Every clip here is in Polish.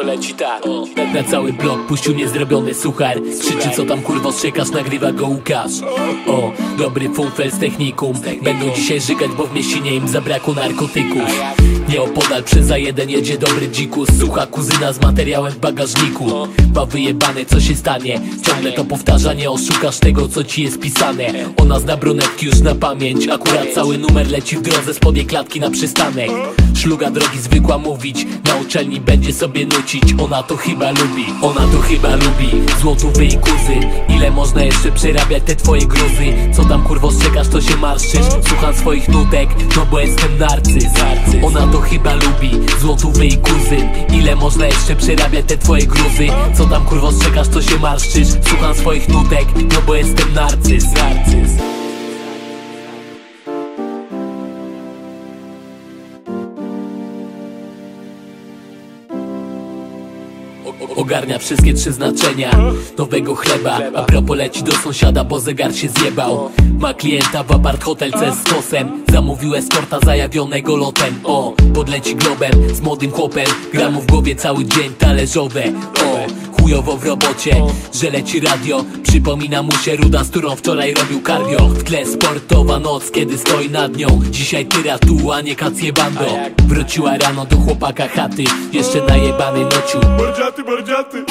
To leci tak. Na cały blok puścił niezrobiony suchar. Krzyczy co tam kurwo strzekasz, nagrywa go Łukasz. O, dobry funfel z technikum. Będą dzisiaj żygać, bo w mieścinie im zabrakło narkotyków. Nieopodal przez A1 jedzie dobry dzikus. Słucha kuzyna z materiałem w bagażniku. Ma wyjebane co się stanie? Ciągle to powtarza, nie oszukasz tego co ci jest pisane. Ona zna brunetki już na pamięć. Akurat cały numer leci w drodze spod jej klatki na przystanek. Szluga drogi zwykła mówić. Na uczelni będzie sobie nucić Ona to chyba lubi, ona to chyba lubi. Złotówy i kuzy Ile można jeszcze przerabiać te twoje gruzy Co tam kurwo strzekasz to się marszczysz? Słucham swoich nutek, no bo jestem narcyz. Ona to chyba lubi Złotówy i kuzyn Ile można jeszcze przerabiać te twoje gruzy Co tam kurwo strzekasz to się marszczysz? Słucham swoich nutek, no bo jestem narcyz Narcyz Ogarnia wszystkie trzy znaczenia Nowego chleba. A propos leci do sąsiada, bo zegar się zjebał. Ma klienta w apart hotel C z kosem Zamówił eskorta zajawionego lotem. O, podleci globem z młodym chłopem. Gra mu w głowie cały dzień talerzowe. O, chujowo w robocie Że leci radio. Przypomina mu się ruda, z którą wczoraj robił cardio W tle sportowa noc, kiedy stoi nad nią. Dzisiaj tyra tu, a nie kacje bando. Wróciła rano do chłopaka chaty Jeszcze najebany nociu. Bordziaty, bordziaty.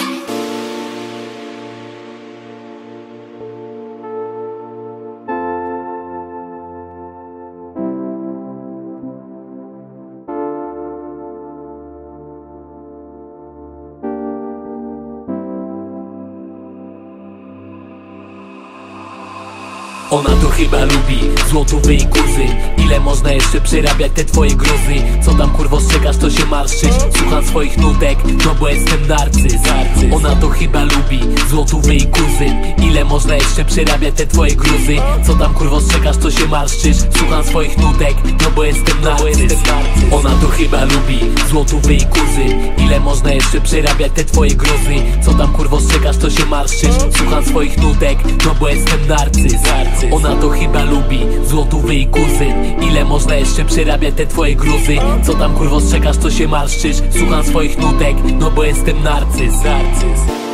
Ona to chyba lubi. Złotówy i kuzy Ile można jeszcze przerabiać te twoje gruzy Co tam kurwo strzekasz to się marszczysz Słucham swoich nutek No bo jestem narcyz. Ona to chyba lubi. Złotówy i kuzy Ile można jeszcze przerabiać te twoje gruzy Co tam kurwo strzekasz to się marszczysz Słucham swoich nutek No bo jestem narcyz. Ona to chyba lubi. Złotówy i kuzy Ile można jeszcze przerabiać te twoje gruzy Co tam kurwo strzekasz to się marszczysz Słucham swoich nutek No bo jestem narcyz ona to chyba lubi Złotówy i kuzyn. Ile można jeszcze przerabiać te twoje gruzy? Co tam kurwo strzekasz, co się marszczysz? Słucham swoich nutek, no bo jestem narcyz. Narcyz